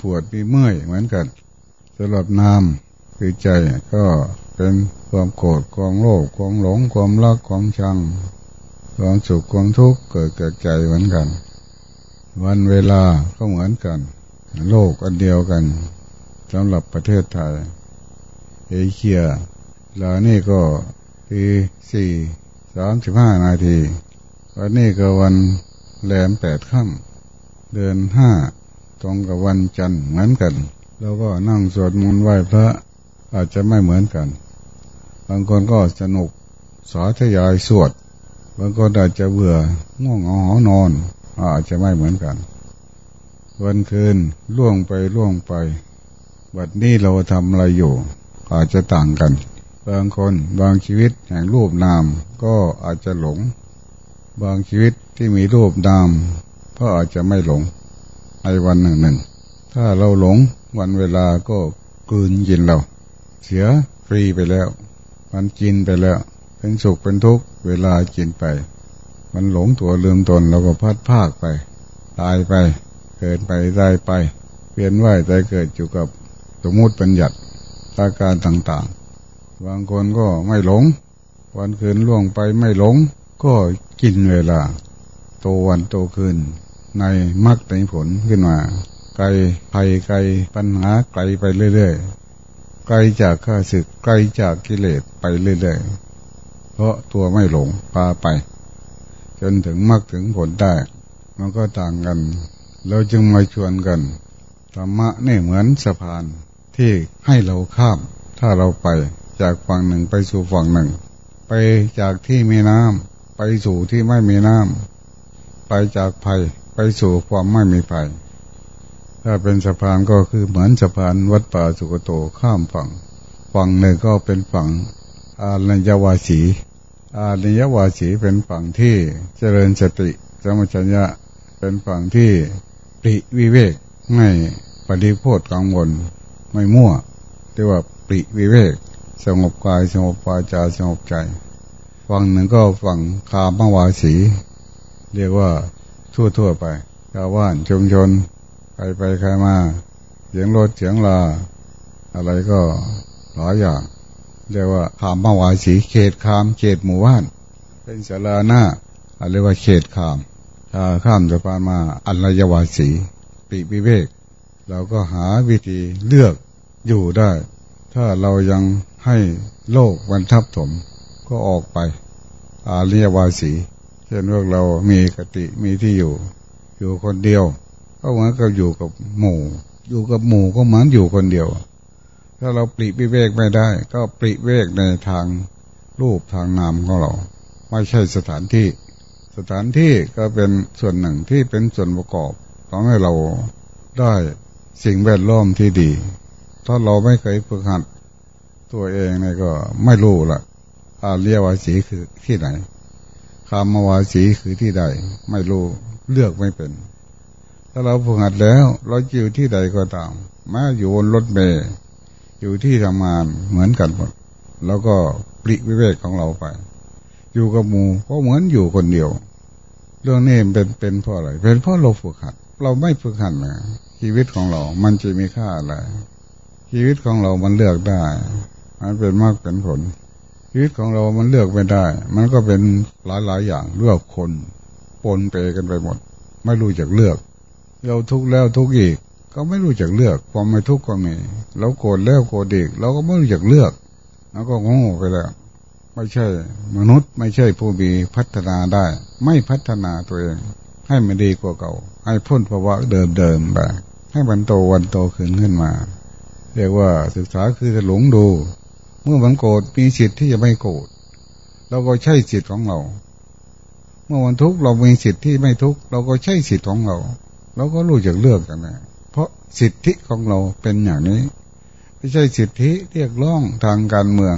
ปวดมีเมื่อยเหมือนกันสำหรับนามคือใจก็เป็นความโกรธความโลภความหลงความรักความชังความสุขความทุกข์เกิดกับใจเหมือนกัน วันเวลาก็เหมือนกัน โลกอันเดียวกันสำหรับประเทศไทยเอเชียลานี่ก็ทีสี่สามสิบห้านาทีวันนี้ก็วันแหลมแปดค่ำเดือนห้า ตรงกับวันจันทร์เหมือนกันแล้วก็นั่งสวดมนต์ไหว้พระอาจจะไม่เหมือนกัน บางคนก็สนุกสาธยายสวด บางคนอาจจะเบื่อง่วงเหงานอน อาจจะไม่เหมือนกัน วันคืนล่วงไปล่วงไป บัดนี้เราทำอะไรอยู่ อาจจะต่างกัน บางคนบางชีวิตแห่งรูปนามก็อาจจะหลง บางชีวิตที่มีรูปนามก็อาจจะไม่หลง ในวันหนึ่งหนึ่ง ถ้าเราหลงวันเวลาก็กืนยินเรา เสียฟรีไปแล้ว มันกินไปแล้ว เป็นสุขเป็นทุกข์เวลากินไป มันหลงตัวลืมตนเราก็พัดภาคไป ตายไป เกิดไปตายไปเปลี่ยนว่ายใจเกิดอยู่กับสมมติปัญญัติอาการต่างๆ บางคนก็ไม่หลง วันคืนล่วงไปไม่หลง ก็กินเวลา โตวันโตคืน ในมรรคในผลขึ้นมา ไกลภัยไกลปัญหาไกลไปเรื่อยๆ ไกลจากข้าศึกไกลจากกิเลสไปเรื่อยๆ เพราะตัวไม่หลงพาไป จนถึงมรรคถึงผลได้ มันก็ต่างกัน เราจึงมาชวนกันธรรมะนี่เหมือนสะพานที่ให้เราข้าม ถ้าเราไปจากฝั่งหนึ่งไปสู่ฝั่งหนึ่ง ไปจากที่มีน้ำไปสู่ที่ไม่มีน้ำไปจากภัย สู่ความไม่มีภัย ถ้าเป็นสะพานก็คือเหมือนสะพานวัดป่าสุกโตข้ามฝั่ง ฝั่งหนึ่งก็เป็นฝั่งอาลัญญวาสี อาลัญญวาสีเป็นฝั่งที่เจริญสติสมัชัญญะเป็นฝั่งที่ปริวิเวกไม่ปฏิโพธกังวลไม่มั่วเรียกว่าปริวิเวก สงบกายสงบวาจาสงบใจ ฝั่งหนึ่งก็ฝั่งคามวาสี เรียกว่า ทั่วทั่วไปชาวบ้านชุมชนใครไปใครมาเสียงรถเสียงลา อะไรก็หลายอย่างเรียกว่าคามวาสีเขตคามเขตหมู่บ้าน เป็นสาราหน้าเรียกว่าเขตคามถ้าข้ามสะพานมาอันรยวาสีปิวิเวก เราก็หาวิธีเลือกอยู่ได้ ถ้าเรายังให้โลกวันทับถมก็ออกไปอาเรียวาสี เช่นพวกเรามีกติมีที่อยู่ อยู่คนเดียว ก็เหมือนกับอยู่กับหมู่ อยู่กับหมู่ก็เหมือนอยู่คนเดียว ถ้าเราปริวิเวกไม่ได้ ก็ปริเวกในทางรูปทางนามของเรา ไม่ใช่สถานที่ สถานที่ก็เป็นส่วนหนึ่งที่เป็นส่วนประกอบทำให้เราได้สิ่งแวดล้อมที่ดี ถ้าเราไม่เคยฝึกหัด ตัวเองเนี่ยก็ไม่รู้ละอาเรียวาสีคือที่ไหน คามวาสีคือที่ใด ไม่รู้เลือกไม่เป็น ถ้าเราฝึกหัดแล้ว เราอยู่ที่ใดก็ตามแม้อยู่บนรถเมย์อยู่ที่ทำงานเหมือนกันหมดแล้วก็ปริวิเวกของเราไป อยู่กับหมู่ก็เหมือนอยู่คนเดียว เรื่องนี้เป็นเป็นเพราะอะไร เป็นเพราะเราฝึกหัด เราไม่ฝึกหัดนะชีวิตของเรา มันจะมีค่าอะไรชีวิตของเรามันเลือกได้ มันเป็นมากเป็นผล ชีวิตของเรามันเลือกไม่ได้ มันก็เป็นหลายหลายอย่างเลือกคนปนเปกันไปหมด ไม่รู้จักเลือก เราทุกข์แล้วทุกข์อีก ก็ไม่รู้จักเลือก ความไม่ทุกข์ก็มีเราโกรธแล้วโกรธอีกเราก็ไม่รู้จักเลือกแล้วก็โง่ไปแล้ว ไม่ใช่ มนุษย์ไม่ใช่ผู้มีพัฒนาได้ ไม่พัฒนาตัวเอง ให้มันดีกว่าเก่า ให้พ้นภาวะเดิมๆไปให้มันโตวันโตขึ้นขึ้นมา เรียกว่าศึกษาคือจะหลงดู เมื่อมันโกรธมีสิทธิ์ที่จะไม่โกรธเราก็ใช่สิทธิ์ของเรา เมื่อวันทุกข์เรามีสิทธิ์ที่ไม่ทุกข์เราก็ใช่สิทธิ์ของเรา เราก็รู้จักเลือกกันนะเพราะสิทธิของเราเป็นอย่างนี้ ไม่ใช่สิทธิเรียกร้องทางการเมือง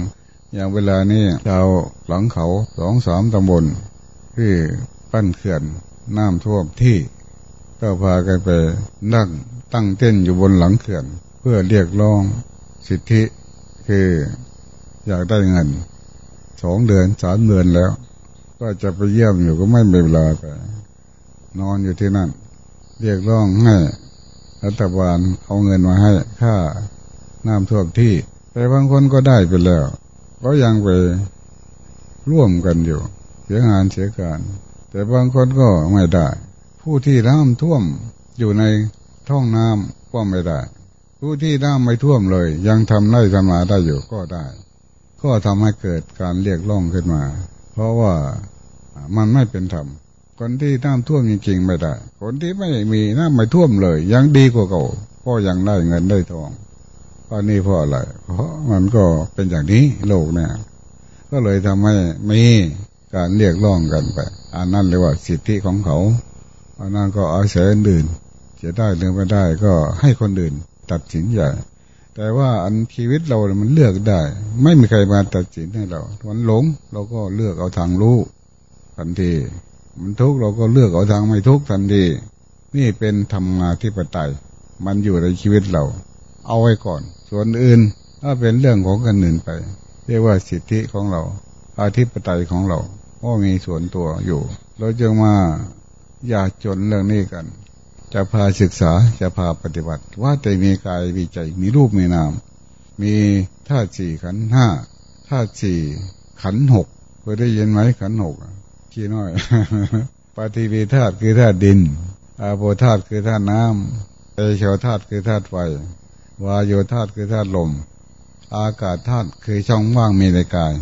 อย่างเวลานี้ชาวหลังเขาสองสามตำบลที่ปั้นเขื่อนน้ำท่วมที่ก็พากันไปนั่งตั้งเต้นอยู่บนหลังเขื่อน เพื่อเรียกร้องสิทธิคือ อยากได้เงินสองเดือนสามเดือนแล้ว ก็จะไปเยี่ยมอยู่ก็ไม่มีเวลาไป นอนอยู่ที่นั่น เรียกร้องให้รัฐบาลเอาเงินมาให้ค่าน้ำท่วมที่ แต่บางคนก็ได้ไปแล้ว ก็ยังไปร่วมกันอยู่ เสียงานเสียการ แต่บางคนก็ไม่ได้ ผู้ที่น้ำท่วมอยู่ในท้องน้ำก็ไม่ได้ ผู้ที่น้ำไม่ท่วมเลย ยังทำได้ทำมาได้อยู่ก็ได้ ก็ทำให้เกิดการเรียกร้องขึ้นมา เพราะว่ามันไม่เป็นธรรมคนที่น้ำท่วมจริงๆไม่ได้ คนที่ไม่มีน้ำไม่ท่วมเลย ยังดีกว่าเก่าก็ยังได้เงินได้ทองเพราะนี่เพราะอะไร เพราะมันก็เป็นอย่างนี้โลกเนี่ยก็เลยทำให้มีการเรียกร้องกันไป อันนั้นเรียกว่าสิทธิของเขาอันนั้นก็อาศัยอื่นจะได้หรือไม่ได้ก็ให้คนอื่น ตัดสินใจ แต่ว่าอันชีวิตเรามันเลือกได้ ไม่มีใครมาตัดสินให้เรามันหลงเราก็เลือกเอาทางรู้ทันที มันทุกข์เราก็เลือกเอาทางไม่ทุกข์ทันที นี่เป็นธรรมาธิปไตย มันอยู่ในชีวิตเรา เอาไว้ก่อน ส่วนอื่นถ้าเป็นเรื่องของกันอื่นไป เรียกว่าสิทธิของเรา อาธิปไตยของเราก็มีส่วนตัวอยู่ เราจึงมาอย่าจนเรื่องนี้กัน จะพาศึกษาจะพาปฏิบัติ ว่าแต่มีกายมีใจมีรูปมีนาม มีธาตุสี่ขันห้าธาตุสี่ขันหกเคยได้ยินไหมขันหกขี้น้อยปฏิวีธาตุคือธาตุดิน อาโปธาตุคือธาตุน้ำเอโชธาตุคือธาตุไฟวายโยธาตุคือธาตุลม อากาศธาตุคือช่องว่างมีในกาย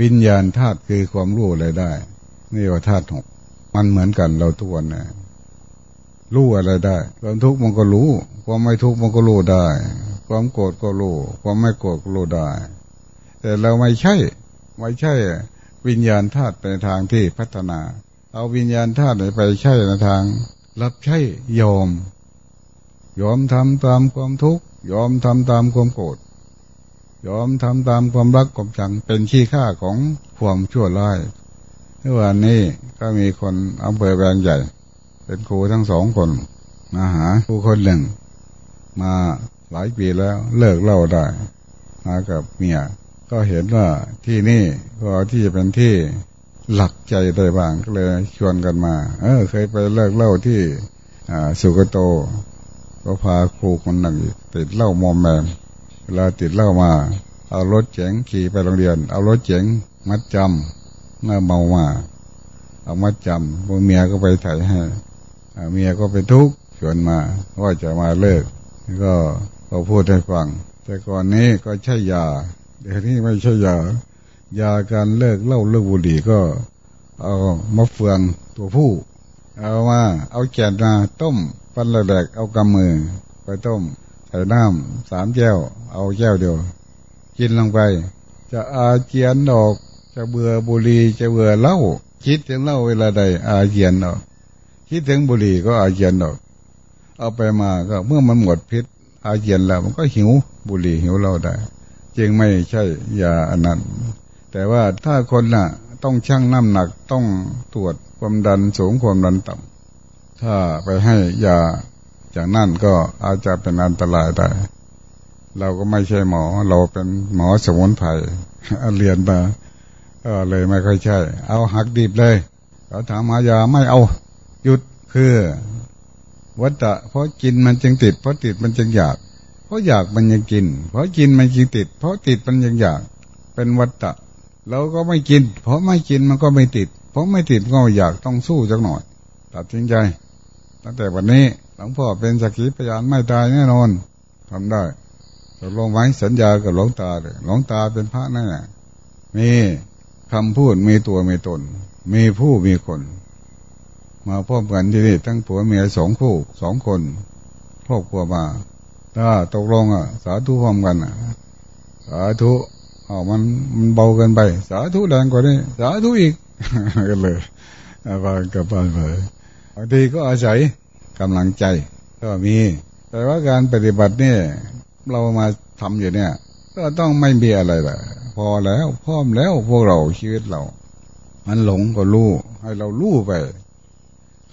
วิญญาณธาตุคือความรู้อะไรได้ นี่ว่าธาตุหกมันเหมือนกันเราทุกวันนะ รู้อะไรได้ ความทุกข์มันก็รู้ ความไม่ทุกข์มันก็รู้ได้ ความโกรธก็รู้ ความไม่โกรธก็รู้ได้ แต่เราไม่ใช่ ไม่ใช่ วิญญาณธาตุไปทางที่พัฒนา เอาวิญญาณธาตุไปใช้ในทาง รับใช้ยอม ยอมทำตามความทุกข์ ยอมทำตามความโกรธ ยอมทำตามความรักความชัง เป็นขี้ข้าของความชั่วร้ายเมื่อวานนี้ก็มีคนอำเภอแวงใหญ่ เป็นครูทั้งสองคนมาหาครูคนหนึ่ง มาหลายปีแล้วเลิกเล่าได้มากับเมียก็เห็นว่าที่นี่ก็ที่จะเป็นที่หลักใจได้บ้างก็เลยชวนกันมา เออ เคยไปเลิกเล่าที่สุกโต ก็พาครูคนหนึ่งติดเล้ามอมแมมเวลาติดเล้ามา เอารถเจ๋งขี่ไปโรงเรียน เอารถเจ๋งมัดจำเมื่อเมามา เอามัดจำพวกเมียก็ไปถ่ายให้ เมียก็ไปทุกข์ชวนมาว่าจะมาเลิกก็เขาพูดให้ฟัง แต่ก่อนนี้ก็ใช่ยาเดี๋ยวนี้ไม่ใช่ยายาการเลิกเล่าเลิกบุหรี่ก็ เอามะเฟืองตัวผู้ เอามา เอาแกนมาต้มปั้นแหลกเอากำมือ ไปต้มใส่น้ำสามแก้ว เอาแก้วเดียว กินลงไป จะอาเจียนออก จะเบื่อบุหรี่จะเบื่อเหล้าคิดถึงเหล้าเวลาใดอาเจียนออก คิดถึงบุหรี่ก็อาเจียนออก เอาไปมาก็เมื่อมันหมดพิษ อาเจียนแล้ว มันก็หิวบุหรี่หิวเหล้าได้ จึงไม่ใช่ยาอันนั้น แต่ว่าถ้าคนน่ะ ต้องชั่งน้ำหนักต้องตรวจความดันสูงความดันต่ำถ้าไปให้ยาอย่างนั้นก็อาจจะเป็นอันตรายได้ เราก็ไม่ใช่หมอ เราเป็นหมอสมุนไพรเรียนมาก็เลยไม่ค่อยใช่ เอาหักดิบเลยเราถามหายาไม่เอา หยุดคือวัตตะเพราะกินมันจึงติด เพราะติดมันจึงอยาก เพราะอยากมันยังกิน เพราะกินมันยังติด เพราะติดมันยังอยาก เป็นวัฏฏะเราก็ไม่กิน เพราะไม่กินมันก็ไม่ติด เพราะไม่ติดก็อยากต้องสู้จักหน่อย ตัดสินใจ ตั้งแต่วันนี้หลวงพ่อเป็นสักขีพยานไม่ตายแน่นอนทำได้ตกลงไว้สัญญากับหลวงตาเลยหลวงตาเป็นพระแน่มีคำพูดมีตัวมีตน มีผู้มีคน มาพบกันที่นี่ทั้งผัวเมียสองคู่สองคนครอบครัวมา ถ้าตกลงอะ สาธุพร้อมกันอะ สาธุอ๋อมันมันเบาเกินไป สาธุแรงกว่านี้ สาธุอีกกันเลยบางกับบ้านไปบางทีก็อาศัยกำลังใจ ก็มี แต่ว่าการปฏิบัติเนี่ยเรามาทำอยู่เนี่ย ก็ต้องไม่มีอะไรแหละพอแล้วพร้อมแล้วพวกเราชีวิตเรา มันหลงก็รู้ให้เรารู้ไป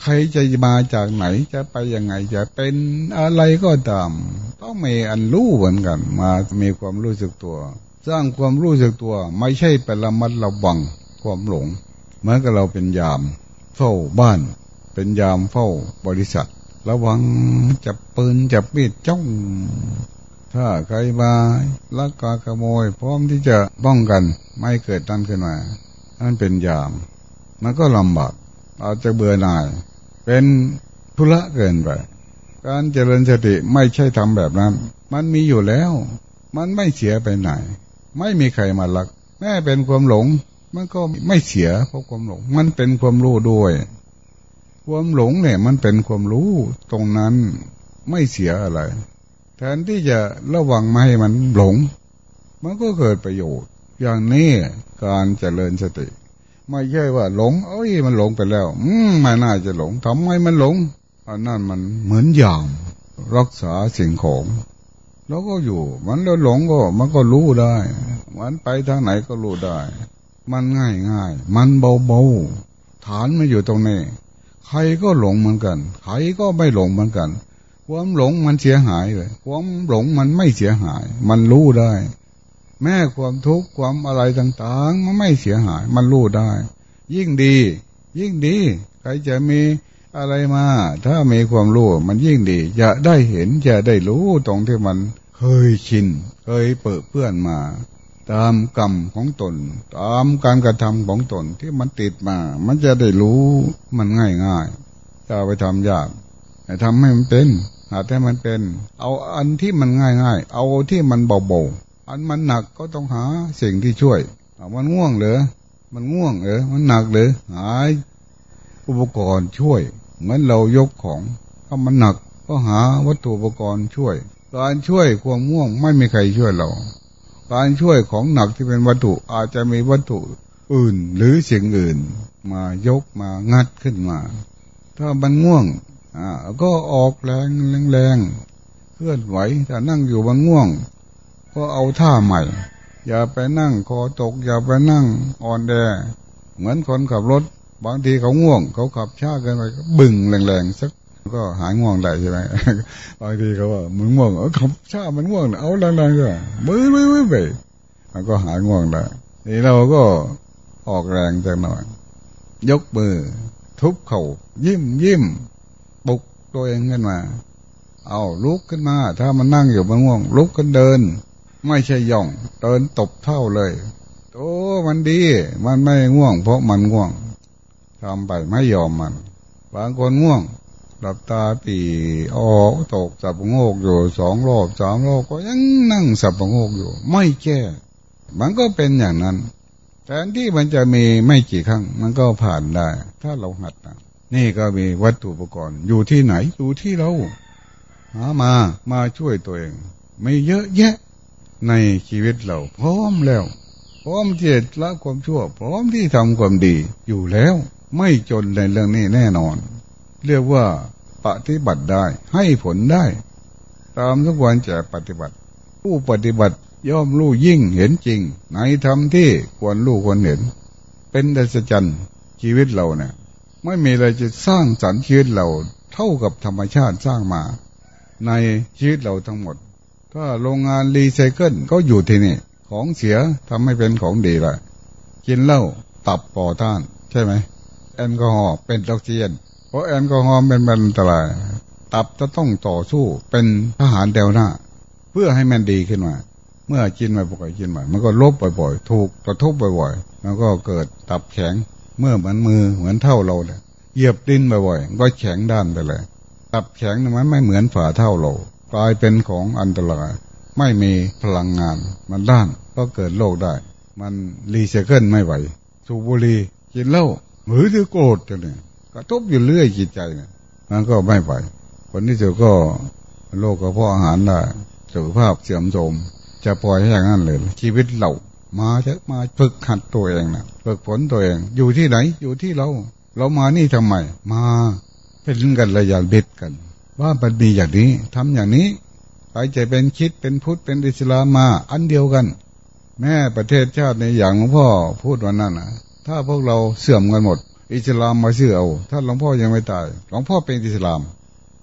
ใครจะมาจากไหนจะไปยังไง จะเป็นอะไรก็ตาม ต้องมีอันรู้เหมือนกัน มามีความรู้สึกตัว สร้างความรู้สึกตัว ไม่ใช่เป็นละมัดระวังความหลงเหมือนกับเราเป็นยาม เฝ้าบ้าน เป็นยามเฝ้าบริษัท ระวังจับปืนจับมีดจ้อง ถ้าใครมาลักกาขโมย พร้อมที่จะป้องกันไม่เกิดตั้นขึ้นมานั่นเป็นยาม มันก็ลำบากอาจจะเบื่อหน่าย เป็นธุระเกินไปการเจริญสติไม่ใช่ทำแบบนั้น มันมีอยู่แล้ว มันไม่เสียไปไหน ไม่มีใครมาลัก แม้เป็นความหลง มันก็ไม่เสียเพราะความหลง มันเป็นความรู้ด้วย ความหลงเนี่ย มันเป็นความรู้ตรงนั้นไม่เสียอะไร แทนที่จะระวังไม่ให้มันหลง มันก็เกิดประโยชน์ อย่างนี้การเจริญสติ ไม่ใช่ว่าหลง เอ้ยมันหลงไปแล้ว อืมไม่น่าจะหลงทำไมมันหลงอันนั้นมันเหมือนอย่างรักษาสิ่งของแล้วก็อยู่ มันแล้วหลงก็ มันก็รู้ได้ มันไปทางไหนก็รู้ได้ มันง่ายง่ายมันเบาเบาฐานมันอยู่ตรงนี้ ใครก็หลงเหมือนกัน ใครก็ไม่หลงเหมือนกัน ความหลงมันเสียหายเลย ความหลงมันไม่เสียหาย มันรู้ได้ แม้ความทุกข์ความอะไรต่างๆ มันไม่เสียหาย มันรู้ได้ ยิ่งดี ยิ่งดี ใครจะมีอะไรมา ถ้ามีความรู้ มันยิ่งดี จะได้เห็นจะได้รู้ตรงที่มันเคยชิน เคยเปิดเพื่อนมา ตามกรรมของตน ตามการกระทำของตนที่มันติดมา มันจะได้รู้มันง่ายง่ายจะไปทำยากแต่ทำให้มันเป็นหาให้มันเป็น เอาอันที่มันง่ายง่ายเอาที่มันเบาๆ อันมันหนักก็ต้องหาสิ่งที่ช่วยมันง่วงเหรอมันง่วงเออมันหนักหรือหาอุปกรณ์ช่วย เหมือนเรายกของถ้ามันหนักก็หาวัตถุอุปกรณ์ช่วย การช่วยความง่วงไม่มีใครช่วยเรา การช่วยของหนักที่เป็นวัตถุอาจจะมีวัตถุอื่นหรือสิ่งอื่น มายกมางัดขึ้นมา ถ้ามันง่วงอ่าก็ออกแรงแรงเคลื่อนไหวแต่นั่งอยู่มันง่วง ก็เอาท่าใหม่ อย่าไปนั่งคอตก อย่าไปนั่งอ่อนแอเหมือนคนขับรถ บางทีเขาง่วง เขาขับช้าเกินไปบึ่งแรงๆสักก็หายง่วงได้ใช่ไหมบางทีเขาว่ามึงง่วงเออขับช้ามันง่วงเอาแรงๆก็มือมือไปมันก็หายง่วงได้นี่เราก็ออกแรงจังหน่อยยกมือ ทุบเขา่ายิ้มยิ้มบุกตัวเองขึ้นมา เอาลุกขึ้นมา ถ้ามันนั่งอยู่มันง่วง ลุกขึ้นเดิน ไม่ใช่ย่อง เดินตบเท่าเลยโอ้มันดี มันไม่ง่วง เพราะมันง่วงทำไปไม่ยอมมันบางคนง่วงหลับตาปีออกตกสับงกอยู่สองรอบสามรอบก็ยังนั่งสับงกอยู่ ไม่แก้มันก็เป็นอย่างนั้นแทนที่มันจะมีไม่กี่ครั้ง มันก็ผ่านได้ ถ้าเราหัดนะนี่ก็มีวัตถุอุปกรณ์อยู่ที่ไหนอยู่ที่เราหามามาช่วยตัวเอง ไม่เยอะแยะ ในชีวิตเรา พร้อมแล้ว พร้อมที่จะละความชั่ว พร้อมที่ทำความดีอยู่แล้ว ไม่จนในเรื่องนี้แน่นอน เรียกว่าปฏิบัติได้ให้ผลได้ ตามทุกวันจะปฏิบัติ ผู้ปฏิบัติย่อมรู้ยิ่งเห็นจริง ในธรรมที่ควรรู้ควรเห็น เป็นดัชจันชีวิตเราเนี่ยไม่มีอะไรจะสร้างสรรค์ชีวิตเราเท่ากับธรรมชาติสร้างมา ในชีวิตเราทั้งหมด ถ้าโรงงานรีไซเคิลก็อยู่ที่นี่ ของเสียทำให้เป็นของดีละกินเหล้าตับปอท่าน ใช่ไหมแอลกอฮอล์เป็นออกซิเจนเพราะแอลกอฮอล์เป็นอันตราย ตับจะต้องต่อสู้เป็นทหารเดวหน้า เพื่อให้มันดีขึ้นมา เมื่อกินมาปกติกินมามันก็ลบบ่อยๆ ถูกกระทบบ่อยๆแล้วก็เกิดตับแข็งเมื่อเหมันมือเหมือนเท่าเราเลยเหยียบดินบ่อยๆก็แข็งด้านไปเลย ตับแข็งมันไม่เหมือนฝ่าเท่าเรา กลายเป็นของอันตราย ไม่มีพลังงาน มันด้านก็เกิดโรคได้ มันรีไซเคิลไม่ไหว สูบบุหรี่กินเหล้าหรือถือโกรธจังเลยกระทบอยู่เรื่อยจิตใจเนี่ยมันก็ไม่ไหวคนที่เจอก็โรคกระเพาะอาหารได้สุขภาพเสื่อมโทรมจะปล่อยให้อย่างนั้นเลย ชีวิตเรามาจะมาฝึกหัดตัวเองนะฝึกฝนตัวเอง อยู่ที่ไหน อยู่ที่เรา เรามานี่ทำไม มาเป็นกันระยะเด็ดกัน ว่ามันมีอย่างนี้ทำอย่างนี้ใครจะเป็นคิดเป็นพุทธเป็นอิสลามมา อันเดียวกัน แม่ประเทศชาติในอย่างหลวงพ่อพูดวันนั้นนะถ้าพวกเราเสื่อมกันหมด อิสลามมาเชื่อเอาถ้าหลวงพ่อยังไม่ตายหลวงพ่อเป็นอิสลาม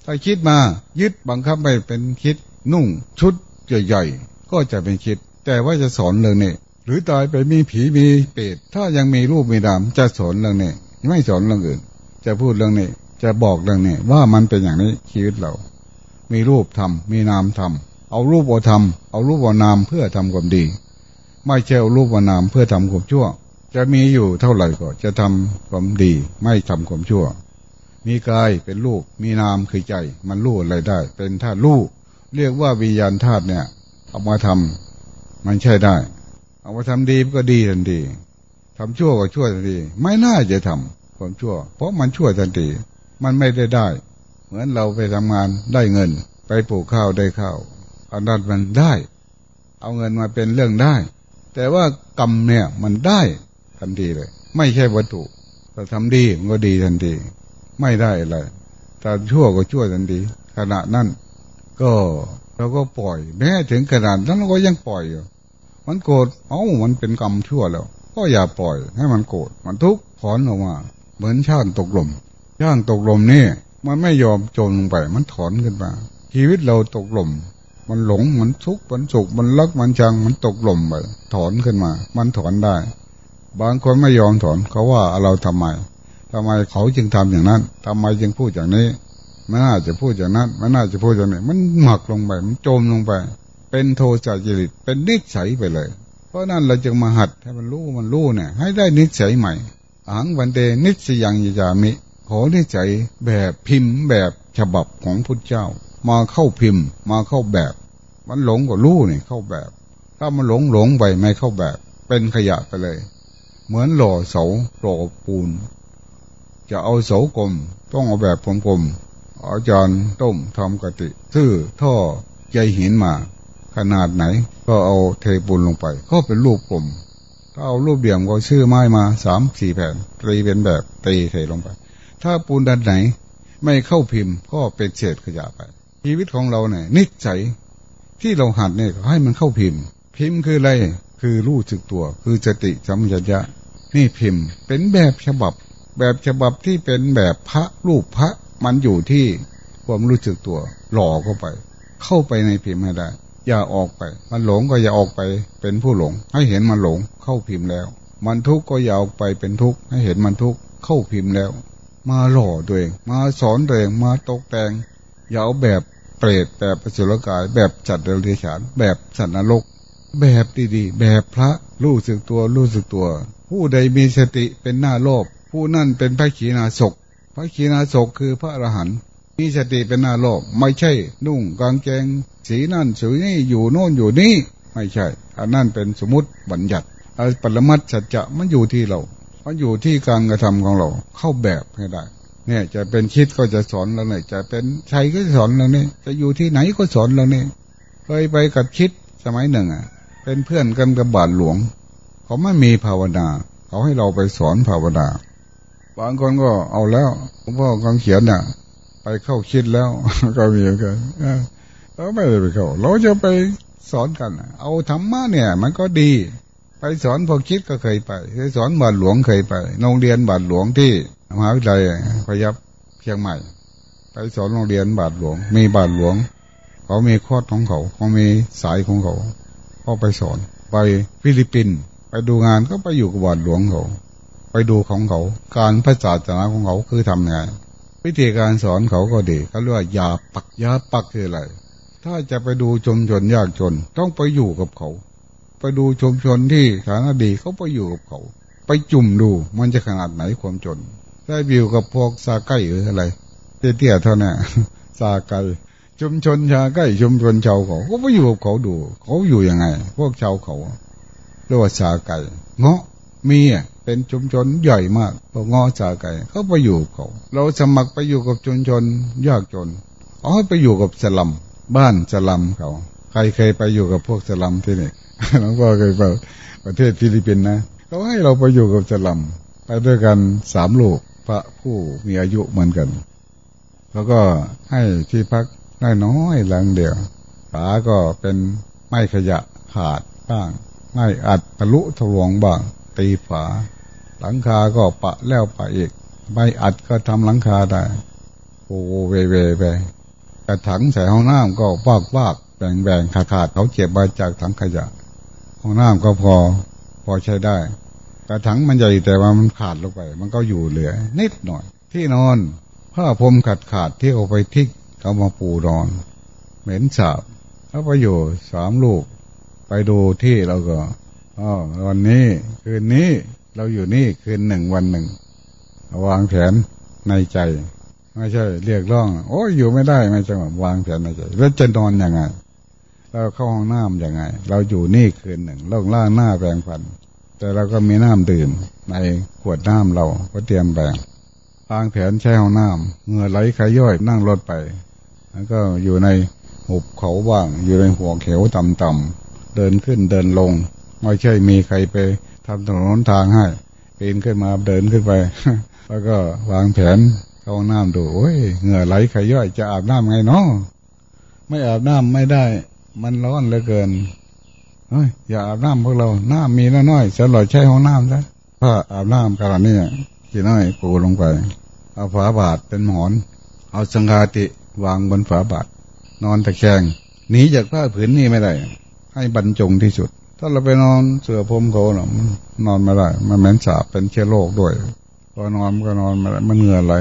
ถ้าคิดมายึดบังคับไปเป็นคิดนุ่งชุดใหญ่ๆก็จะเป็นคิด แต่ว่าจะสอนเรื่องนี้หรือตายไปมีผีมีเปรตถ้ายังมีรูปมีดามจะสอนเรื่องนี้ไม่สอนเรื่องอื่น จะพูดเรื่องนี้ จะบอกเรื่องนี้ว่ามันเป็นอย่างนี้ชีวิตเรา มีรูปทำมีนามทำเอารูปเอาทำเอารูปเอานามเพื่อทำความดี ไม่ใช่เอารูปเอานามเพื่อทำความชั่ว จะมีอยู่เท่าไหร่ก็จะทำความดี ไม่ทำความชั่ว มีกายเป็นรูปมีนามคือใจ มันรู้อะไรได้ เป็นธาตุรู้เรียกว่าวิญญาณธาตุเนี่ย เอามาทำมันใช่ได้ เอามาทำดีก็ดีทันทีทำชั่วก็ชั่วทันทีไม่น่าจะทำความชั่ว เพราะมันชั่วทันที มันไม่ได้ได้ เหมือนเราไปทำงานได้เงิน ไปปลูกข้าวได้ข้าวอันนั้นมันได้ เอาเงินมาเป็นเรื่องได้ แต่ว่ากรรมเนี่ยมันได้ทันทีเลย ไม่ใช่วัตถุแต่ทำดีมันก็ดีทันที ไม่ได้อะไรถ้าชั่วก็ชั่วทันทีขณะนั้นก็เราก็ปล่อย แม้ถึงขนาดนั้นเราก็ยังปล่อยอยู่มันโกรธเอ้ามันเป็นกรรมชั่วแล้ว ก็อย่าปล่อยให้มันโกรธมันทุกข์ถอนออกมา เหมือนช่างตกลม ช่างตกลมนี่มันไม่ยอมจมลงไป มันถอนขึ้นมา ชีวิตเราตกลมมันหลงมันทุกข์มันสุขมันรักมันชังมันตกลมไปถอนขึ้นมา มันถอนได้ บางคนไม่ยอมถอนเขาว่าเราทำไมทำไมเขาจึงทำอย่างนั้นทำไมจึงพูดอย่างนี้มันน่าจะพูดอย่างนั้นมันน่าจะพูดอย่างนี้ มันหมักลงไป มันจมลงไป เป็นโทสะจริตเป็นนิสัยไปเลย เพราะนั้นเราจึงมาหัดให้มันรู้มันรู้เนี่ย ให้ได้นิสัยใหม่อังวันเดนิสยังยามิ ขอนิสัยแบบพิมพ์แบบฉบับของพุทธเจ้า มาเข้าพิมพ์ มาเข้าแบบ มันหลงก็รู้เนี่ยเข้าแบบ ถ้ามันหลงหลงไปไม่เข้าแบบ เป็นขยะไปเลย เหมือนหล่อเสาหล่อปูน จะเอาเสากลมต้องเอาแบบกลมอาจารย์ต้มทำกติซื้อท่อใยหินมา ขนาดไหน ก็เอาเทปูนลงไป ก็เป็นรูปกลมถ้าเอารูปเดี่ยมก็ชื่อไม้มาสามสี่แผ่นตีเป็นแบบตีเทลงไป ถ้าปูนด้านไหน ไม่เข้าพิมพ์ก็เป็นเศษขยะไป ชีวิตของเราเนี่ยนิสัยที่เราหัดเนี่ยให้มันเข้าพิมพ์ พิมพ์คืออะไรคือรู้จึกตัว คือสติสัมยญะนี่พิมพ์ เป็นแบบฉบับ แบบฉบับที่เป็นแบบพระรูปพระมันอยู่ที่ความรู้สึกตัว หล่อเข้าไป เข้าไปในพิมพ์ให้ได้อย่าออกไป มันหลงก็อย่าออกไป เป็นผู้หลง ให้เห็นมันหลงเข้าพิมพ์แล้ว มันทุกข์ก็อย่าออกไปเป็นทุกข์ให้เห็นมันทุกข์เข้าพิมพ์แล้ว มาหล่อตัวเอง มาสอนตัวเองมาตกแต่งอย่าเอาแบบเปรตแบบประสุรกาย แบบจัดเดรัจฉานแบบสัตว์นรกแบบดีๆ แบบพระรู้สึกตัวรู้สึกตัว ผู้ใดมีสติเป็นหน้าโลภผู้นั่นเป็นพระขีณาสกพระขีณาสกคือพระอรหันต์มีสติเป็นหน้าโลกไม่ใช่ นุ่งกางเกงสีนั่นสีนี่อยู่โน่นอยู่นี่ ไม่ใช่ อันนั้นเป็นสมมติบัญญัติอปรมัตสัจจะมันอยู่ที่เรา มันอยู่ที่การกระทำของเรา เข้าแบบให้ได้ เนี่ยจะเป็นคิดก็จะสอนเราเนี่ยจะเป็นชัยก็สอนเราเนี่ยจะอยู่ที่ไหนก็สอนเราเนี่ยเคยไปกับคิดสมัยหนึ่งอะ เป็นเพื่อนกันกับบาทหลวง เขาไม่มีภาวนา เขาให้เราไปสอนภาวนาบางคนก็เอาแล้วหลวงพ่อคำเขียนเนี่ยไปเข้าคิดแล้ว ก็มีกันเราไม่ได้ไปเข้า เราจะไปสอนกัน เอาธรรมะเนี่ย มันก็ดี ไปสอนพอคิดก็เคยไปไปสอนบาทหลวงเคยไปโรงเรียนบาทหลวงที่มหาวิทยาลัยพยับเชียงใหม่ ไปสอนโรงเรียนบาทหลวง มีบาทหลวง เขามีคอของเขาเขามีสายของเขาก็ไปสอนไปฟิลิปปินส์ไปดูงานก็ไปอยู่กับบาทหลวงเขา ไปดูของเขา การพระศาสนาของเขาคือทำไงวิธีการสอนเขาก็ดีเขาเรียกว่ายาปักยาปักคืออะไรถ้าจะไปดูชมชนยากจน ต้องไปอยู่กับเขา ไปดูชุมชนที่ฐานะดีเขาไปอยู่กับเขา ไปจุ่มดูมันจะขนาดไหนความจน ได้บิวกับพวกซาไก่หรืออะไรเตี้ยๆเท่านั้นซาไก่ชุมชนชาใกล้ชุมชนชาวเขาก็ไปอยู่กับเขาดู เขาอยู่ยังไง พวกชาวเขาเรียกว่าชาไก่เงาะมีอะเป็นชุมชนใหญ่มากพวกงอจาไก่เขาไปอยู่เขา เราสมัครไปอยู่กับชุมชนยากจนเอไปอยู่กับสลัมบ้านสลัมเขา ใครเคยไปอยู่กับพวกสลัมที่นี่ หลวงพ่อเคยไปประเทศฟิลิปปินส์นะเขาให้เราไปอยู่กับสลัมไปด้วยกันสามลูกพระผู้มีอายุเหมือนกัน แล้วก็ให้ที่พักได้น้อยหลังเดียวขาก็เป็นไม้ขยะขาดบ้างไม้อัดทะลุทะลวงบ้าง ตีฝา หลังคาก็ปะแล้วปะอีกใบอัดก็ทำหลังคาได้โอ้เวเวไปกระถังใส่ห้องน้ำก็วากวากแบ่งแบ่งขาดขาดเขาเก็บมาจากถังขยะ ห้องน้ำก็พอพอใช้ได้กระถังมันใหญ่แต่ว่ามันขาดลงไป มันก็อยู่เหลือ นิดหน่อย ที่นอนผ้าพรมขาดขาดที่เอาไปทิกเขามาปูนอน เหม็นสาบแล้วไปอยู่สามลูก ไปดูที่เราก็อ๋อวันนี้ คืนนี้เราอยู่นี่คืนหนึ่งวันหนึ่งวางแผนในใจ ไม่ใช่ เรียกร้อง โอ้ยอยู่ไม่ได้ไม่ใช่วางแผนในใจ แล้วจะนอนยังไง เราเข้าห้องน้ำยังไง เราอยู่นี่คืนหนึ่งล่องล่างหน้าแปรงฟัน แต่เราก็มีน้ำดื่มในขวดน้ำเราก็เตรียมแปรงวางแผนใช้ห้องน้ำเงื่อไหลขย่อยนั่งรถไปแล้วก็อยู่ในหุบเขาบ้าง อยู่ในหัวเขียวต่ำๆเดินขึ้นเดินลง ไม่ใช่มีใครไปทำถนนทางให้ปีนขึ้นมาเดินขึ้นไป แล้วก็วางแผนเข้าห้องน้ำดูโอ้ยเหงื่อไหลขย่อยจะอาบน้ำไงเนาะไม่อาบน้ำไม่ได้ มันร้อนเหลือเกินเฮ้ยอย่าอาบน้ำพวกเราน้ำมีน้อยๆจะหล่อยใช้ห้องน้ำซะถ้าอาบน้ำกันนี่กี่น้อยปูลงไป เอาฝาบาทเป็นหมอน เอาสังฆาติวางบนฝาบาทนอนตะแคงหนีจากผ้าผืนนี้ไม่ได้ ให้บรรจงที่สุด ถ้าเราไปนอนเสือพรมเขาเนาะนอนไม่ได้ มันเหม็นสาบเป็นเชื้อโรคด้วย พอนอนก็นอนไม่ได้มันเหงื่อไหล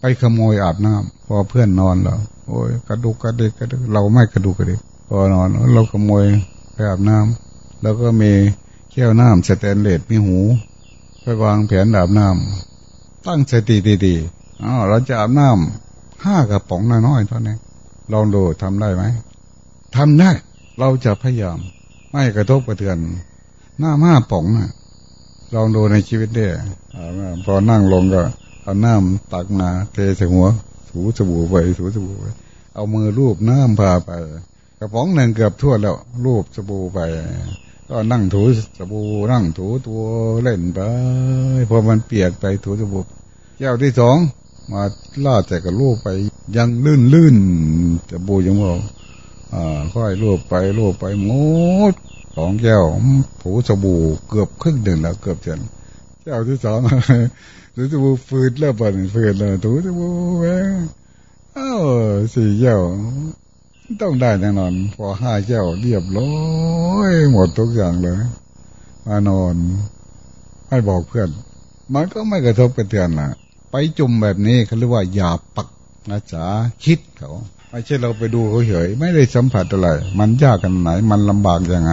ไปขโมยอาบน้ำพอเพื่อนนอนแล้วโอ้ยกระดุกกระดิกกระดิกเราไม่กระดุกกระดิก พอนอนเราขโมยไปอาบน้ำแล้วก็มีแก้ยวน้ำสแตนเลสมีหูไปวางแผนอาบน้ำตั้งสติดีๆอ๋อเราจะอาบน้ำห้ากระป๋องน้อยๆเท่านี้ลองดูทำได้ไหมทำได้ เราจะพยายาม ไม่กระทบกระเทือน หน้าห้าป๋องนะลองดูในชีวิตได้พอนั่งลงก็เอาน้ำตักมาเทใส่หัว ถูสบู่ไปถูสบู่ไป เอามือรูปน้ำพาไป ระป๋องหนึ่งเกือบทั่วแล้ว รูปสบู่ไป ก็นั่งถูสบู่นั่งถูตัวเล่นไปพอมันเปียกไปถูสบู่แก้วที่สองมาล่าแต่กับรูปไป ยังลื่นลื่นสบู่ยังบอกอ่าค่อยรูปไปรูปไปหมดสองแก้วถูสบู่เกือบครึ่งเดือนแล้ว เกือบเดือนแก้วที่สองถูสบู่ฟืดแล้วปั่นฟืดแล้วถูสบู่แหวอ้าสี่แก้ว ต้องได้แน่นอน พอห้าแก้วเรียบร้อยหมดทุกอย่างเลยมานอนให้บอกเพื่อน มันก็ไม่กระทบกระเทือนนะไปจุ่มแบบนี้เขาเรียกว่าอย่าปักนะจ๊ะคิดเขาไม่ใช่เราไปดูเขาเฉยไม่ได้สัมผัสอะไร มันยากกันไหน มันลำบากยังไง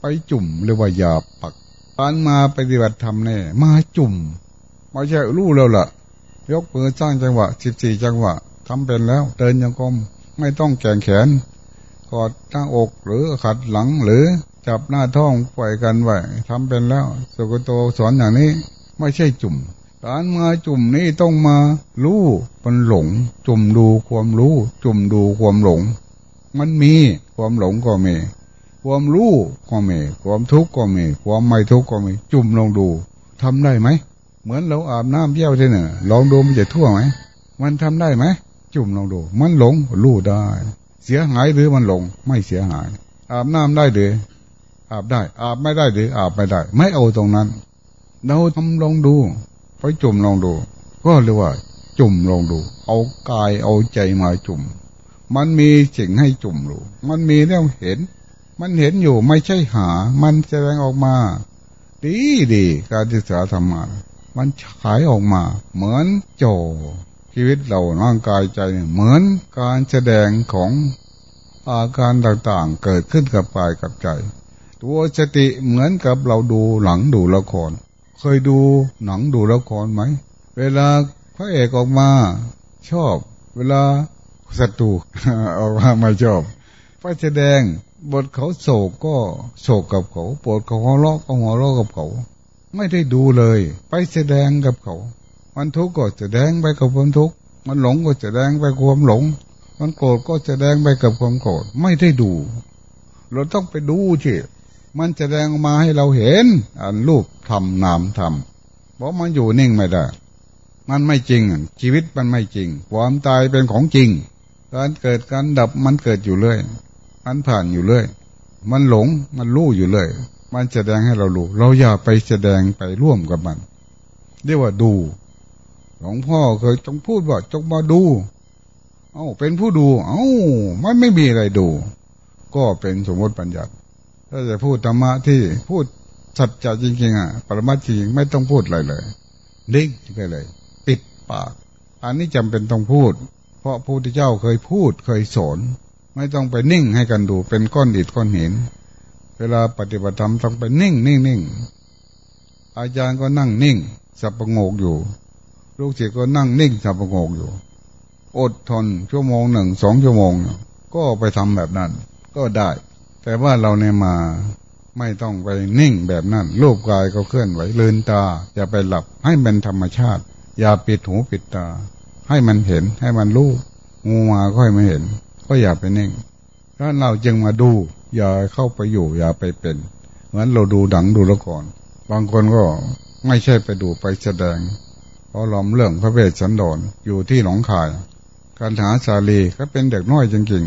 ไปจุ่มเรียกว่าอย่าปักการมาปฏิบัติธรรมเนี่ยมาจุ่มไม่ใช่รู้แล้วล่ะ ยกมือสร้างจังหวะสิบสี่จังหวะทำเป็นแล้ว เดินยังกรม ไม่ต้องแกงแขนกอดหน้าอกหรือขัดหลังหรือจับหน้าท้องปล่อยกันไว้ทำเป็นแล้วสุกโตสอนอย่างนี้ ไม่ใช่จุ่ม การมาจุ่มนี้ต้องมารู้มันหลง จุ่มดูความรู้ จุ่มดูความหลง มันมีความหลงก็มี ความรู้ก็มี ความทุกข์ก็มี ความไม่ทุกข์ก็มี จุ่มลงดูทำได้ไหม เหมือนเราอาบน้ำเยี่ยวที่หนึ่งลองดูมันจะทั่วไหมมันทำได้ไหม จุ่มลองดู มันหลงรู้ได้ เสียหายหรือมันหลง ไม่เสียหาย อาบน้ำได้หรืออาบได้ อาบไม่ได้หรืออาบไม่ได้ ไม่เอาตรงนั้น เราทำลองดูไปจุ่มลองดู ก็เรียกว่า จุ่มลองดู เอากายเอาใจมาจุ่ม มันมีสิ่งให้จุ่มดูมันมีแล้วเห็น มันเห็นอยู่ไม่ใช่หา มันแสดงออกมา ดีดีการศึกษาธรรมะมันฉายออกมา เหมือนโจ ชีวิตเราร่างกายใจเหมือนการแสดงของอาการต่างๆ เกิดขึ้นกับกายกับใจ ตัวสติเหมือนกับเราดูหลังดูละคร เคยดูหนังดูละครไหม เวลาพระเอกออกมาชอบ เวลาศัตรูออกมาไม่ชอบพระแสดงบทเขาโศกก็โศกกับเขาปวดเขาหัวเราะก็หัวเราะกับเขา ไม่ได้ดูเลย ไปแสดงกับเขา มันทุกข์ก็แสดงไปกับความทุกข์มันหลงก็แสดงไปความหลง มันโกรธก็แสดงไปกับความโกรธไม่ได้ดู เราต้องไปดูที่มันแสดงออกมาให้เราเห็น อันรูปทำนามทำเพราะมันอยู่นิ่งไม่ได้มันไม่จริง ชีวิตมันไม่จริง ความตายเป็นของจริง การเกิดการดับมันเกิดอยู่เรื่อยมันผ่านอยู่เรื่อยมันหลงมันรู้อยู่เรื่อยมันแสดงให้เรารู้ เราอย่าไปแสดงไปร่วมกับมัน เรียกว่าดู ลวงพ่อเคยจงพูดว่าจงมาดู เอา้าเป็นผู้ดู เอา้ามันไม่มีอะไรดู ก็เป็นสมมติปัญญาถ้าจะพูดธรรมะที่พูดสัจจะจริงๆอะปรมาจริงไม่ต้องพูดอะไรเลยนิ่งไปเลย ปิดปาก อันนี้จำเป็นต้องพูด เพราะพระพุทธเจ้าเคยพูดเคยสอนไม่ต้องไปนิ่งให้กันดูเป็นก้อนอิฐก้อนหิน เวลาปฏิบัติธรรมต้องไปนิ่งนิ่งนิ่งอาจารย์ก็นั่งนิ่งสับประงกอยู่ ลูกศิษย์ก็นั่งนิ่งสับประงกอยู่ อดทนชั่วโมงหนึ่งสองชั่วโมง ก็ไปทำแบบนั้น ก็ได้ แต่ว่าเราเนี่ยมาไม่ต้องไปนิ่งแบบนั้นรูปกายก็เคลื่อนไหวเลืนตา อย่าไปหลับให้มันธรรมชาติ อย่าปิดหูปิดตา ให้มันเห็นให้มันรู้งูมาก็ให้มันเห็น ก็อย่าไปนิ่งถ้าเราจึงมาดู อย่าเข้าไปอยู่ อย่าไปเป็นเหมือนเราดูดังดูละครบางคนก็ไม่ใช่ไปดูไปแสดง พราะล้อมเรื่องพระเวสสันดรอยู่ที่หนองคายการหาชาลีก็เป็นเด็กน้อยจริง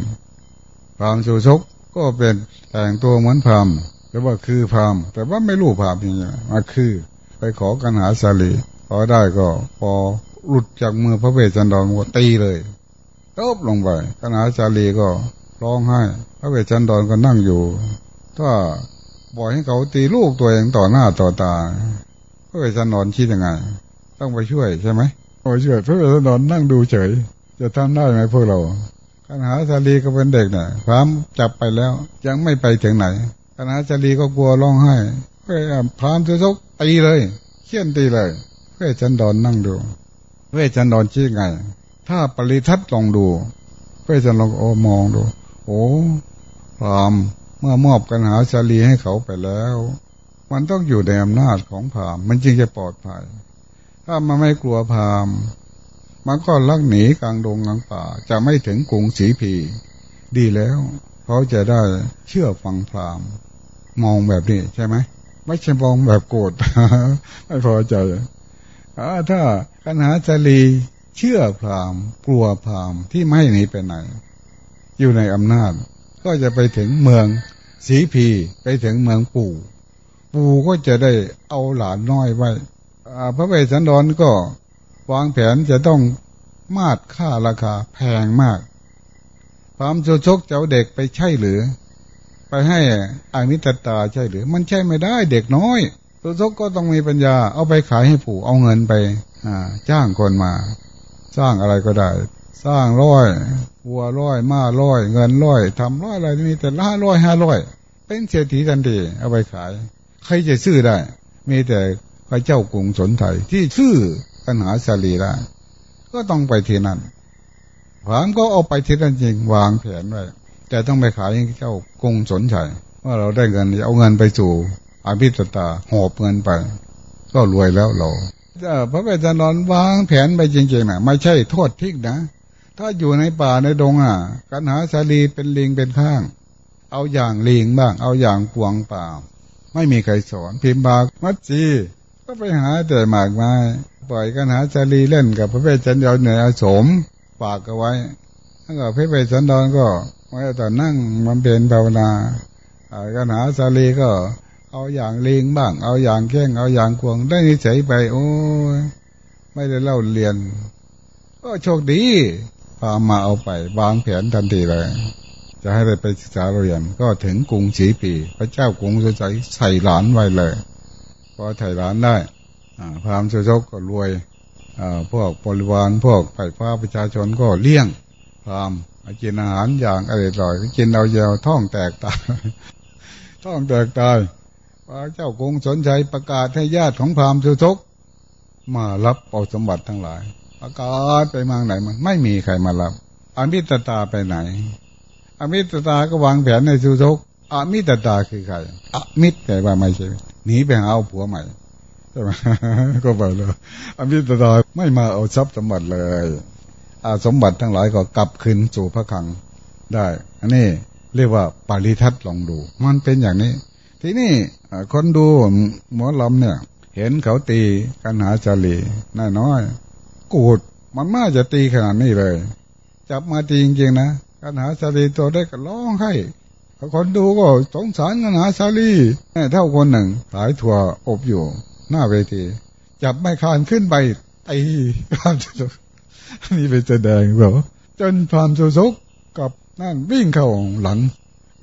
ๆพรามสุชกก็เป็นแต่งตัวเหมือนพรามแต่ว่าคือพรามแต่ว่าไม่รู้พรามจริงๆมาคือไปขอกันหาชาลีพอได้ก็พอหลุดจากมือพระเวสสันดรก็ตีเลยตบลงไปกันหาชาลีก็ร้องไห้ พระเวสสันดรก็นั่งอยู่ ถ้าปล่อยให้เขาตีลูกตัวเองต่อหน้าต่อตาพระเวสสันดรคิดยังไง ต้องไปช่วยใช่ไหมไปช่วยพระเวสสันดรนั่งดูเฉย จะทำได้ไหมพวกเรากัณหาชาลีก็เป็นเด็กเนี่ยพราหมณ์จับไปแล้ว ยังไม่ไปถึงไหนกัณหาชาลีก็กลัวร้องไห้พราหมณ์จะชกตีเลยเฆี่ยนตีเลยเวสสันดรนั่งดู เวสสันดรชี้ไง ถ้าปริทัศน์ลองดูเวสสันดรโอมองดู โอ้พรามเมื่อมอบกันหาชาลีให้เขาไปแล้ว มันต้องอยู่ในอำนาจของพรามมันจึงจะปลอดภัย ถ้ามันไม่กลัวพรามมันก็ลักหนีกลางดงกลางป่า จะไม่ถึงกรุงศรีพี ดีแล้วเขาจะได้เชื่อฟังพรามมองแบบนี้ใช่ไหมไม่ใช่มองแบบโกรธไม่พอใจถ้ากันหาชาลีเชื่อพรามกลัวพรามที่ไม่หนีไปไหน อยู่ในอำนาจ ก็จะไปถึงเมืองสีพีไปถึงเมืองปู่ ปู่ก็จะได้เอาหลานน้อยไว้ พระเวสสันดรก็วางแผนจะต้องมาดค่าราคาแพงมากพามโจชกเจ้าเด็กไปใช่หรือ ไปให้อามิตตาใช่หรือ มันใช่ไม่ได้เด็กน้อยโจชกก็ต้องมีปัญญา เอาไปขายให้ปู่เอาเงินไปจ้างคนมา สร้างอะไรก็ได้ สร้างร้อยวัวร้อยม้าร้อย เงินร้อยทำร้อยอะไรมีแต่ละร้อยห้าร้อยเป็นเศรษฐีทันทีเอาไปขาย ใครจะซื้อได้ มีแต่ พระเจ้ากรุงสนไทยที่ซื้อปัญหาสลีได้ก็ต้องไปที่นั่นผามก็เอาไปที่นั่นจริงวางแผนไว้แต่ต้องไปขายให้เจ้ากรุงสนชัยว่าเราได้เงินเอาเงินไปสู่อาภิตตาหอบเงินไป ก็รวยแล้วเราพระเวทนนวางแผนไปจริงๆนะไม่ใช่โทษทิ้งนะ ถ้าอยู่ในป่าในดงอะ กันหาสาลีเป็นลิงเป็นข้าง เอาอย่างลิงบ้าง เอาอย่างกวงป่า ไม่มีใครสอนพิมพ์บากมัดจี ก็ไปหาแต่หมากไม้ปล่อยกันหาสาลีเล่นกับพระเวชจันทร์เหนือสมปากเอาไว้ถ้ากับพระเวชจันทร์ก็ไว้ตอนนั่งมันเป็นภาวนากันหาสาลีก็ เอาอย่างเลิงบ้าง เอาอย่างแข้งเอาอย่างกวงได้นิสัยไป โอ้ยไม่ได้เล่าเรียน ก็โชคดีพามาเอาไปวางแผนทันทีเลย จะให้ได้ไปศึกษาเรียนก็ถึงกรุงศรีปี พระเจ้ากรุงสุใจใส่หลานไว้เลย พอใส่หลานได้พรามโชชกก็รวยพวกบริวารพวกไผ่ฟ้าประชาชนก็เลี้ยงพรามกินอาหารอย่างอร่อยกินเอาเยาวท้องแตกตายท้องแตกตายพระเจ้ากรุงสนใจประกาศให้ญาติของพรามโชชก มารับเอาสมบัติทั้งหลายอากาศไปมางไหนมันไม่มีใครมารับอมิตตาไปไหนอมิตตาก็วางแผนในสุทก อมิตตาคือใครอมิตรแต่ว่าไม่ใช่หนีไปหาเอาผัวใหม่ใช่ไหมก็บอกเลยอมิตตาไม่มาเอาทรัพย์สมบัติเลยอาสมบัติทั้งหลายก็กลับคืนสู่พระคังได้ อันนี้เรียกว่าปริทัศน์ลองดู มันเป็นอย่างนี้ ทีนี้คนดูหมอลำเนี่ย เห็นเขาตีกันหาจารีน้อยน้อยกูดมันน่าจะตีขนาดนี้เลย จับมาตีจริงๆนะกันหาสาลีตัวได้ก็ร้องให้ คนดูก็สงสารกันหาสาลี่เท่าคนหนึ่งขายถั่วอบอยู่ หน้าเวทีจับไม่คานขึ้นไปตีความสุขนี่เป็นแสดงแบบจนความสุขกับนั่นวิ่งเข้าหลัง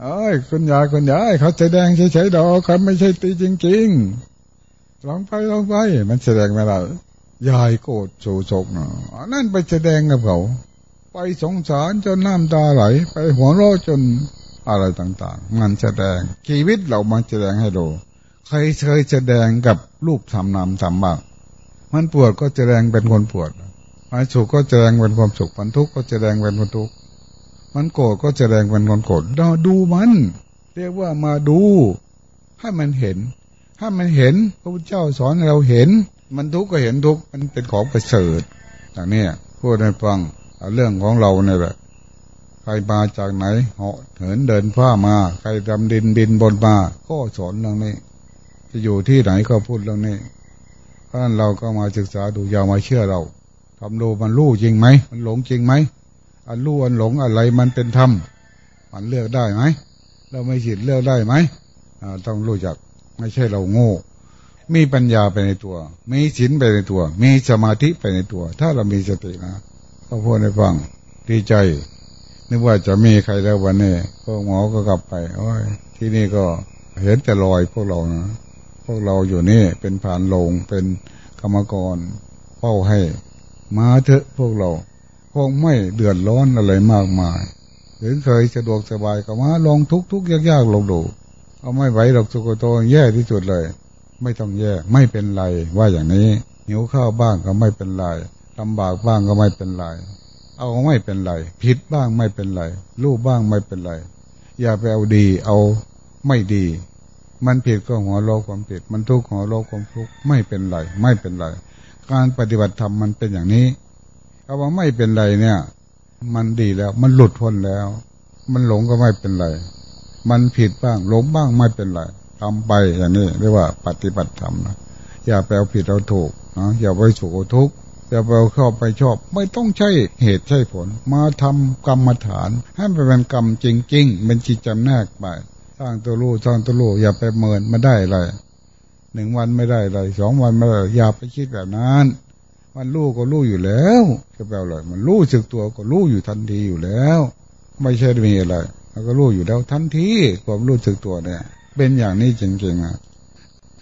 เอ้ยคุณยายคุณยายเขาแสดงเฉยๆดอกเขาไม่ใช่ตีจริงๆลองไปลองไปมันแสดงไม่ได้ยายโกรธโศกนะนั่นไปแสดงกับเขา ไปสงสารจนน้ำตาไหล ไปหัวเราะจน อะไรต่างๆ มันแสดงชีวิตเรามาแสดงให้ดูใครเคยแสดงกับลูกทำนามทำบ้างมันปวดก็แสดงเป็นคนปวดมันสุขก็แสดงเป็นความสุขมันทุกข์ก็แสดงเป็นคนทุกข์มันโกรธก็แสดงเป็นคนโกรธเราดูมัน เรียกว่ามาดู ให้มันเห็น ถ้ามันเห็นพระพุทธเจ้าสอนเราเห็น มันทุกข์ก็เห็นทุกข์มันเป็นของประเสริฐอย่างนี้พูดให้ฟังเรื่องของเราเนี่ยแหละ ใครมาจากไหนเหาะเหินเดินผ้ามา ใครดำดินบินบนมา ก็สอนเรื่องนี้ จะอยู่ที่ไหนก็พูดเรื่องนี้เพราะนั้นเราก็มาศึกษาดูอย่ามาเชื่อเราทำดูมันรู้จริงไหม มันหลงจริงไหม อันรู้อันหลงอะไรมันเป็นธรรม มันเลือกได้ไหม เราไม่ฉิดเลือกได้ไหม ต้องรู้จัก ไม่ใช่เราโง่ มีปัญญาไปในตัว มีศีลไปในตัว มีสมาธิไปในตัว ถ้าเรามีสตินะก็พูดให้ฟัง ดีใจ นึกว่าจะมีใครแล้ววันนี้พวกหมอก็กลับไปโอ้ยที่นี่ก็เห็นแต่รอยพวกเรานะพวกเราอยู่นี่เป็นผ่านลงเป็นกรรมกรเป้าให้ มาเถอะพวกเราคงไม่เดือดร้อนอะไรมากมายถึงเคยสะดวกสบายก็มาลองทุกทุกยากๆลงดูเอาไม่ไหวหรอกสุกโตแย่ที่สุดเลย ไม่ต้องแย่ไม่เป็นไรว่าอย่างนี้หิวข้าวบ้างก็ไม่เป็นไรลำบากบ้างก็ไม่เป็นไร เอาไม่เป็นไร ผิดบ้างไม่เป็นไรรูปบ้างไม่เป็นไร อย่าไปเอาดี เอาไม่ดี มันผิดก็หัวโลความผิด มันทุกข์หัวโลความทุกข์ไม่เป็นไร ไม่เป็นไร การปฏิบัติธรรมมันเป็นอย่างนี้คำว่าไม่เป็นไรเนี่ย มันดีแล้ว มันหลุดพ้นแล้ว มันหลงก็ไม่เป็นไร มันผิดบ้างหลงบ้างไม่เป็นไรทำไปอย่างนี้เรียกว่าปฏิบัติธรรมนะอย่าไปเอาผิดเอาถูกนะอย่าไปสุขทุกข์ อย่าไปเอาเข้าไปชอบ ไม่ต้องใช่เหตุใช่ผล มาทำกรรมฐาน ให้มันเป็นกรรมจริง ๆ เป็นจิตจำแนกไปสร้างตัวรู้สร้างตัวรู้อย่าไปเมินมาได้เลยหนึ่งวันไม่ได้เลยสองวันไม่ได้อย่าไปคิดแบบนั้นมันรู้ก็รู้อยู่แล้วจะแปลว่ามันรู้สึกตัวก็รู้อยู่ทันทีอยู่แล้ว ไม่ใช่มีอะไรมันก็รู้อยู่แล้วทันทีความรู้สึกตัวเนี่ย เป็นอย่างนี้จริงๆอะ